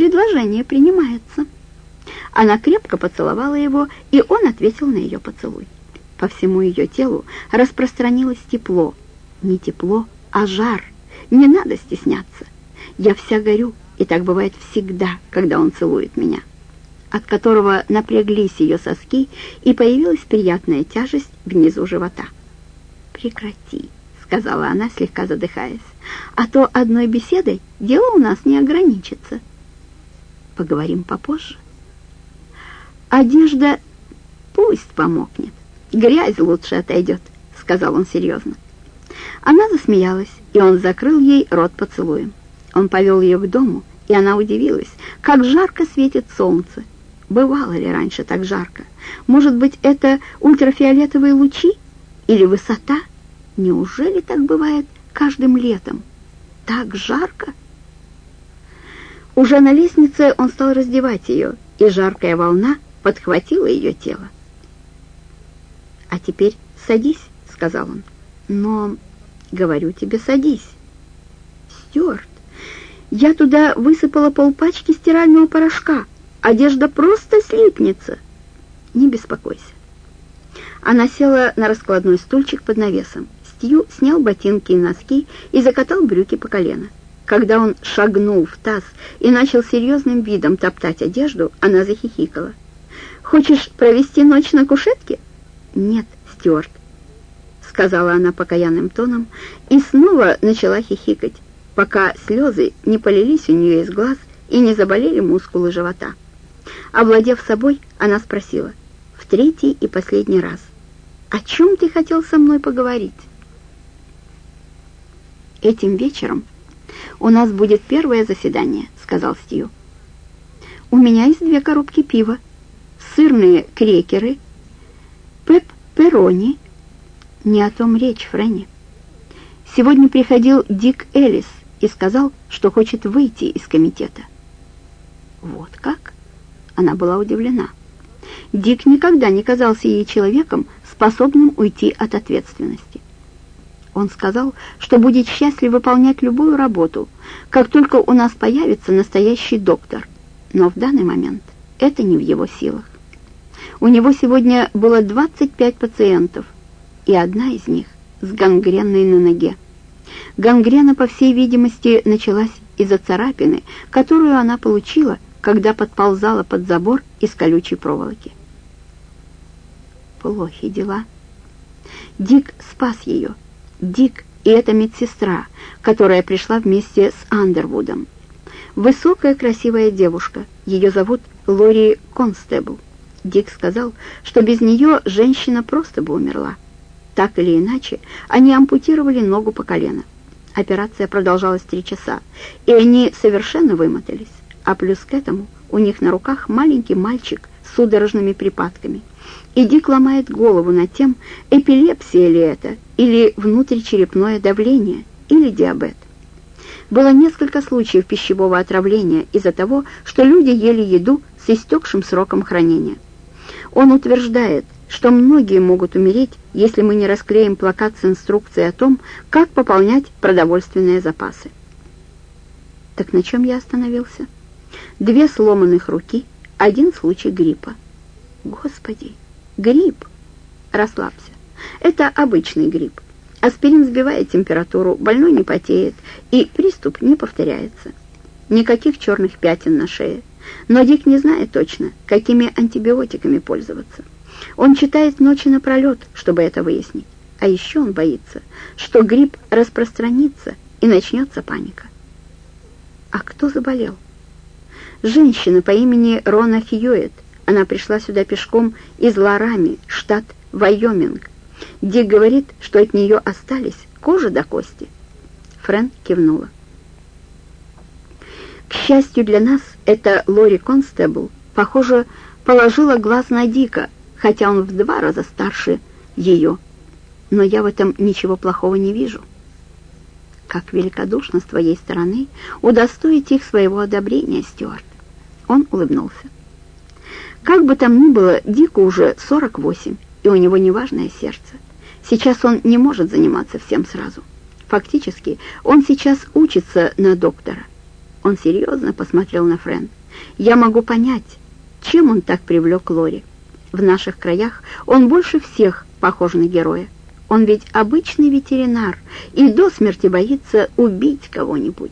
предложение принимается». Она крепко поцеловала его, и он ответил на ее поцелуй. По всему ее телу распространилось тепло. Не тепло, а жар. Не надо стесняться. Я вся горю, и так бывает всегда, когда он целует меня. От которого напряглись ее соски, и появилась приятная тяжесть внизу живота. «Прекрати», — сказала она, слегка задыхаясь, «а то одной беседой дело у нас не ограничится». «Поговорим попозже». «Одежда пусть помокнет, грязь лучше отойдет», — сказал он серьезно. Она засмеялась, и он закрыл ей рот поцелуем. Он повел ее к дому, и она удивилась, как жарко светит солнце. Бывало ли раньше так жарко? Может быть, это ультрафиолетовые лучи или высота? Неужели так бывает каждым летом? Так жарко? Уже на лестнице он стал раздевать ее, и жаркая волна подхватила ее тело. «А теперь садись», — сказал он. «Но, говорю тебе, садись». «Стюарт, я туда высыпала полпачки стирального порошка. Одежда просто слипнется». «Не беспокойся». Она села на раскладной стульчик под навесом. Стью снял ботинки и носки и закатал брюки по колено. Когда он шагнул в таз и начал серьезным видом топтать одежду, она захихикала. Хочешь провести ночь на кушетке?» «Нет, Стюарт», — сказала она покаянным тоном и снова начала хихикать, пока слезы не полились у нее из глаз и не заболели мускулы живота. Овладев собой, она спросила в третий и последний раз, «О чем ты хотел со мной поговорить?» «Этим вечером у нас будет первое заседание», — сказал Стью. «У меня есть две коробки пива», сырные крекеры, пеп-перони. Не о том речь, Фрэнни. Сегодня приходил Дик Эллис и сказал, что хочет выйти из комитета. Вот как? Она была удивлена. Дик никогда не казался ей человеком, способным уйти от ответственности. Он сказал, что будет счастлив выполнять любую работу, как только у нас появится настоящий доктор. Но в данный момент это не в его силах. У него сегодня было 25 пациентов, и одна из них с гангреной на ноге. Гангрена, по всей видимости, началась из-за царапины, которую она получила, когда подползала под забор из колючей проволоки. Плохи дела. Дик спас ее. Дик и эта медсестра, которая пришла вместе с Андервудом. Высокая красивая девушка, ее зовут Лори Констебл. Дик сказал, что без нее женщина просто бы умерла. Так или иначе, они ампутировали ногу по колено. Операция продолжалась три часа, и они совершенно вымотались. А плюс к этому у них на руках маленький мальчик судорожными припадками. И Дик ломает голову над тем, эпилепсия ли это, или внутричерепное давление, или диабет. Было несколько случаев пищевого отравления из-за того, что люди ели еду с истекшим сроком хранения. Он утверждает, что многие могут умереть, если мы не расклеим плакат с инструкцией о том, как пополнять продовольственные запасы. Так на чем я остановился? Две сломанных руки, один случай гриппа. Господи, грипп! Расслабься. Это обычный грипп. Аспирин сбивает температуру, больной не потеет, и приступ не повторяется. Никаких черных пятен на шее. Но Дик не знает точно, какими антибиотиками пользоваться. Он читает ночи напролет, чтобы это выяснить. А еще он боится, что грипп распространится и начнется паника. А кто заболел? Женщина по имени Рона Хьюэт. Она пришла сюда пешком из Ларами, штат Вайоминг. Дик говорит, что от нее остались кожа до кости. Фрэн кивнула. К счастью для нас, эта Лори Констебл, похоже, положила глаз на Дика, хотя он в два раза старше ее. Но я в этом ничего плохого не вижу. Как великодушно с твоей стороны удостоить их своего одобрения, Стюарт. Он улыбнулся. Как бы там ни было, Дику уже 48, и у него неважное сердце. Сейчас он не может заниматься всем сразу. Фактически, он сейчас учится на доктора. Он серьезно посмотрел на Френ. «Я могу понять, чем он так привлек Лори. В наших краях он больше всех похож на героя. Он ведь обычный ветеринар и до смерти боится убить кого-нибудь.